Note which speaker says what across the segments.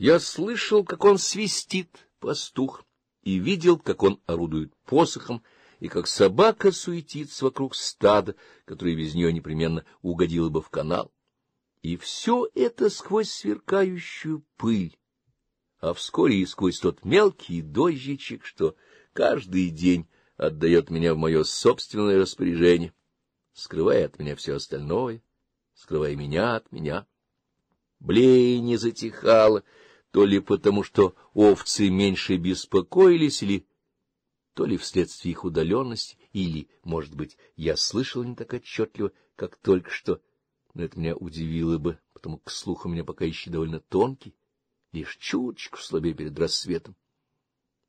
Speaker 1: Я слышал, как он свистит, пастух, и видел, как он орудует посохом, и как собака суетится вокруг стада, которое без нее непременно угодило бы в канал. И все это сквозь сверкающую пыль, а вскоре и сквозь тот мелкий дождичек, что каждый день отдает меня в мое собственное распоряжение, скрывая от меня все остальное, скрывая меня от меня. Блеяние затихало, — то ли потому, что овцы меньше беспокоились, или то ли вследствие их удаленности, или, может быть, я слышал не так отчетливо, как только что, но это меня удивило бы, потому как слух у меня пока еще довольно тонкий, лишь чуточку слабее перед рассветом.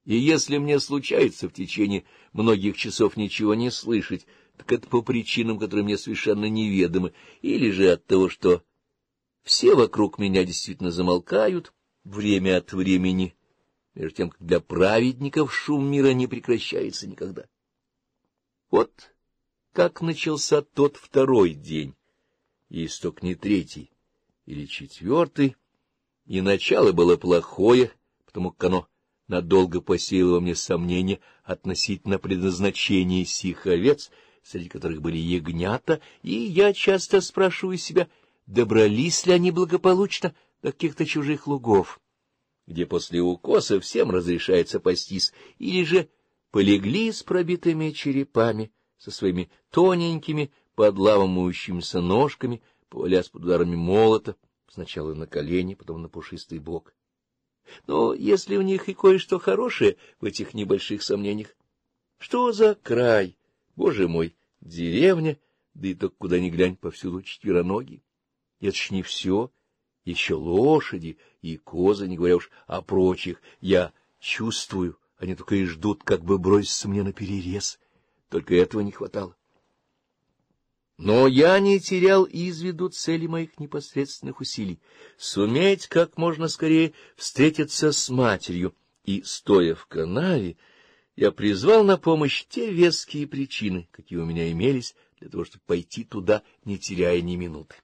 Speaker 1: И если мне случается в течение многих часов ничего не слышать, так это по причинам, которые мне совершенно неведомы, или же от того, что все вокруг меня действительно замолкают, — время от времени, между тем, как для праведников шум мира не прекращается никогда. Вот как начался тот второй день, и исток не третий или четвертый, и начало было плохое, потому как оно надолго посеяло во мне сомнения относительно предназначения сих овец, среди которых были ягнята, и я часто спрашиваю себя, добрались ли они благополучно до каких-то чужих лугов где после укоса всем разрешается пастись, или же полегли с пробитыми черепами, со своими тоненькими, подламывающимися ножками, повалясь под ударами молота, сначала на колени, потом на пушистый бок. Но если у них и кое-что хорошее в этих небольших сомнениях, что за край, боже мой, деревня, да и так куда ни глянь, повсюду четвероногие. Это ж не все, — еще лошади и козы, не говоря уж о прочих. Я чувствую, они только и ждут, как бы броситься мне на перерез. Только этого не хватало. Но я не терял из виду цели моих непосредственных усилий — суметь как можно скорее встретиться с матерью. И, стоя в канаве, я призвал на помощь те веские причины, какие у меня имелись, для того, чтобы пойти туда, не теряя ни минуты.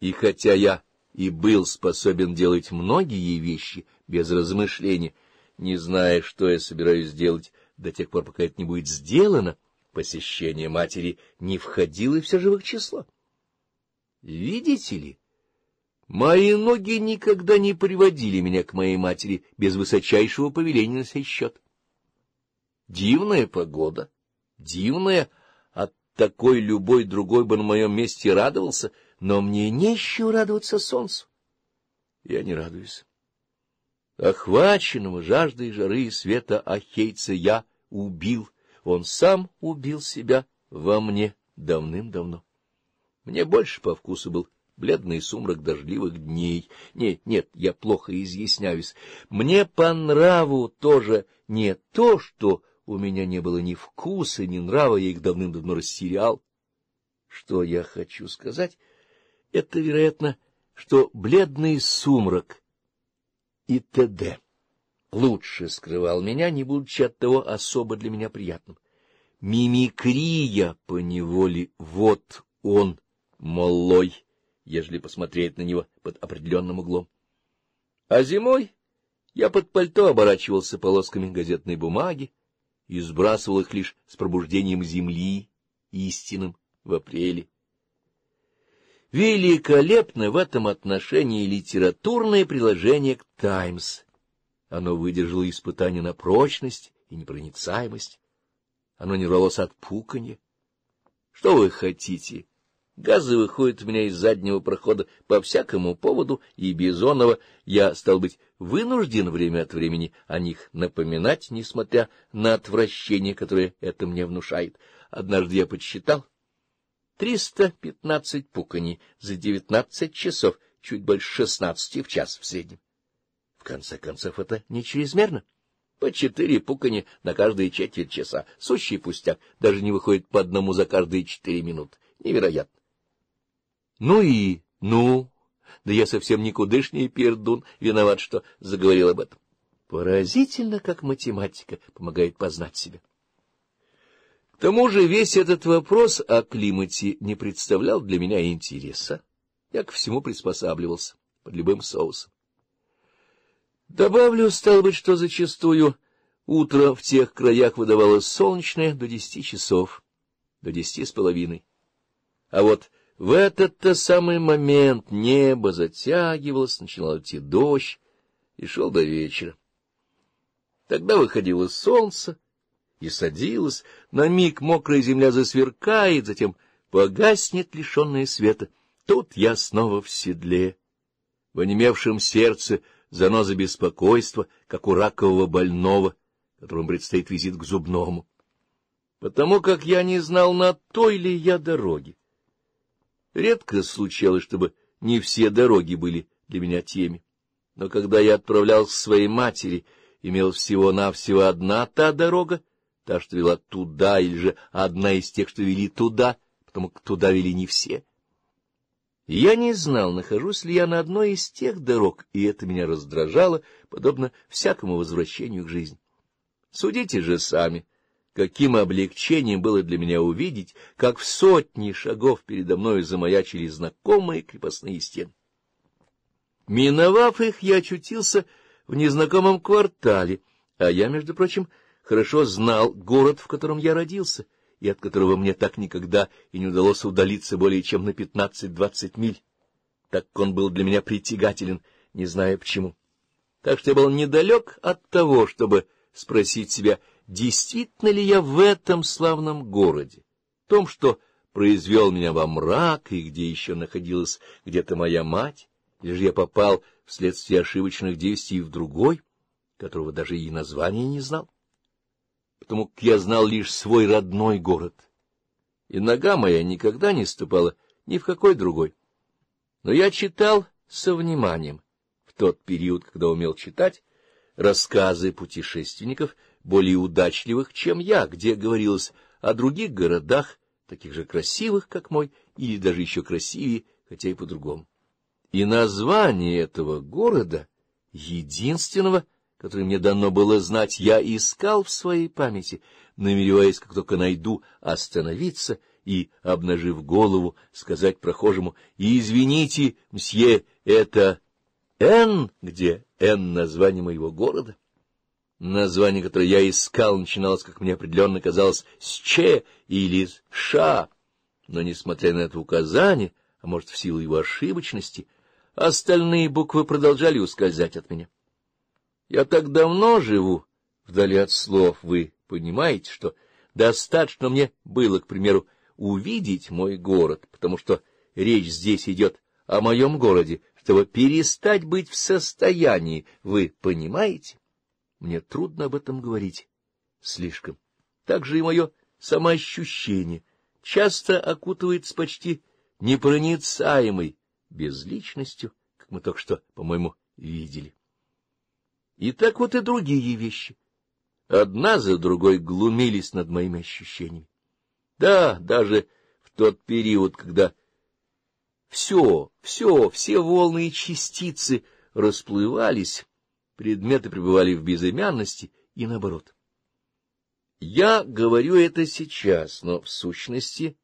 Speaker 1: И хотя я и был способен делать многие вещи без размышления, не зная, что я собираюсь делать до тех пор, пока это не будет сделано, посещение матери не входило в все же в число. Видите ли, мои ноги никогда не приводили меня к моей матери без высочайшего повеления на сей счет. Дивная погода, дивная, от такой любой другой бы на моем месте радовался — но мне нечего радоваться солнцу. Я не радуюсь. Охваченного жаждой жары и света Ахейца я убил. Он сам убил себя во мне давным-давно. Мне больше по вкусу был бледный сумрак дождливых дней. Нет, нет, я плохо изъясняюсь. Мне по нраву тоже не то, что у меня не было ни вкуса, ни нрава, я их давным-давно растерял. Что я хочу сказать? Это, вероятно, что бледный сумрак и т.д. лучше скрывал меня, не будучи от того особо для меня приятным. Мимикрия поневоле вот он, молой, ежели посмотреть на него под определенным углом. А зимой я под пальто оборачивался полосками газетной бумаги и сбрасывал их лишь с пробуждением земли истинным в апреле. Великолепно в этом отношении литературное приложение к «Таймс». Оно выдержало испытание на прочность и непроницаемость. Оно не рвалось от пуканья. Что вы хотите? Газы выходят у меня из заднего прохода по всякому поводу, и Бизонова я, стал быть, вынужден время от времени о них напоминать, несмотря на отвращение, которое это мне внушает. Однажды я подсчитал, 315 пуканий за 19 часов, чуть больше 16 в час в среднем. В конце концов, это не чрезмерно. По четыре пукани на каждые четверть часа. Сущий пустяк даже не выходит по одному за каждые четыре минуты. Невероятно. Ну и ну, да я совсем никудышний пердун, виноват, что заговорил об этом. Поразительно, как математика помогает познать себя тому же весь этот вопрос о климате не представлял для меня интереса. Я ко всему приспосабливался, под любым соусом. Добавлю, стало быть, что зачастую утро в тех краях выдавалось солнечное до десяти часов, до десяти с половиной. А вот в этот-то самый момент небо затягивалось, начинал идти дождь и шел до вечера. Тогда выходило солнце, и садилась, на миг мокрая земля засверкает, затем погаснет лишенное света. Тут я снова в седле. В онемевшем сердце заноза беспокойства, как у ракового больного, которому предстоит визит к зубному. Потому как я не знал, на той ли я дороге. Редко случалось, чтобы не все дороги были для меня теми. Но когда я отправлялся к своей матери, имел всего-навсего одна та дорога, та, что вела туда, или же одна из тех, что вели туда, потому как туда вели не все. Я не знал, нахожусь ли я на одной из тех дорог, и это меня раздражало, подобно всякому возвращению к жизни. Судите же сами, каким облегчением было для меня увидеть, как в сотни шагов передо мною замаячили знакомые крепостные стены. Миновав их, я очутился в незнакомом квартале, а я, между прочим, — хорошо знал город, в котором я родился, и от которого мне так никогда и не удалось удалиться более чем на 15-20 миль, так как он был для меня притягателен, не зная почему. Так что я был недалек от того, чтобы спросить себя, действительно ли я в этом славном городе, в том, что произвел меня во мрак, и где еще находилась где-то моя мать, или же я попал вследствие ошибочных действий в другой, которого даже и названия не знал потому как я знал лишь свой родной город. И нога моя никогда не ступала ни в какой другой. Но я читал со вниманием в тот период, когда умел читать, рассказы путешественников, более удачливых, чем я, где говорилось о других городах, таких же красивых, как мой, или даже еще красивее, хотя и по-другому. И название этого города, единственного, которое мне дано было знать, я искал в своей памяти, намереваясь, как только найду, остановиться и, обнажив голову, сказать прохожему «Извините, мсье, это Н, где Н — название моего города». Название, которое я искал, начиналось, как мне определенно казалось, с Ч или с Ш, но, несмотря на это указание, а может, в силу его ошибочности, остальные буквы продолжали ускользать от меня. Я так давно живу вдали от слов, вы понимаете, что достаточно мне было, к примеру, увидеть мой город, потому что речь здесь идет о моем городе, чтобы перестать быть в состоянии, вы понимаете? Мне трудно об этом говорить слишком. Так же и мое самоощущение часто окутывается почти непроницаемой безличностью, как мы только что, по-моему, видели. И так вот и другие вещи. Одна за другой глумились над моими ощущениями. Да, даже в тот период, когда все, все, все волны и частицы расплывались, предметы пребывали в безымянности и наоборот. Я говорю это сейчас, но в сущности,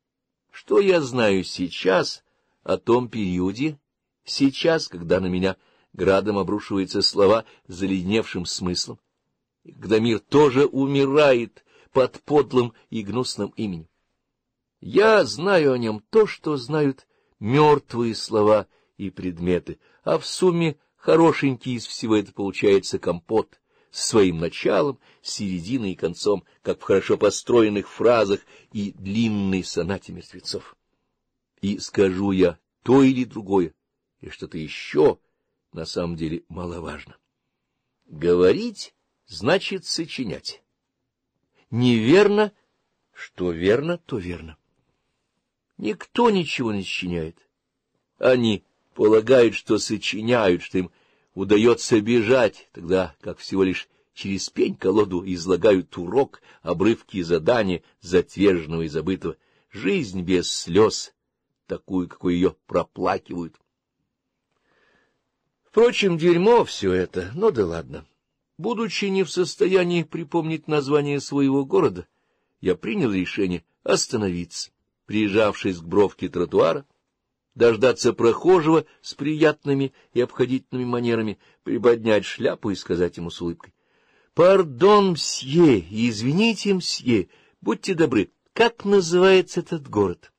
Speaker 1: что я знаю сейчас о том периоде, сейчас, когда на меня — градом обрушиваются слова с заледневшим смыслом, и когда мир тоже умирает под подлым и гнусным именем. Я знаю о нем то, что знают мертвые слова и предметы, а в сумме хорошенький из всего это получается компот с своим началом, серединой и концом, как в хорошо построенных фразах и длинной сонате мертвецов. И скажу я то или другое, и что-то еще — на самом деле маловажно. Говорить значит сочинять. Неверно, что верно, то верно. Никто ничего не сочиняет. Они полагают, что сочиняют, что им удается бежать, тогда как всего лишь через пень-колоду излагают урок, обрывки и задания затверженного и забытого. Жизнь без слез, такую, какую ее проплакивают — Впрочем, дерьмо все это, но да ладно. Будучи не в состоянии припомнить название своего города, я принял решение остановиться, приезжавшись к бровке тротуара, дождаться прохожего с приятными и обходительными манерами, приподнять шляпу и сказать ему с улыбкой. — Пардон, мсье, извините, мсье, будьте добры, как называется этот город? —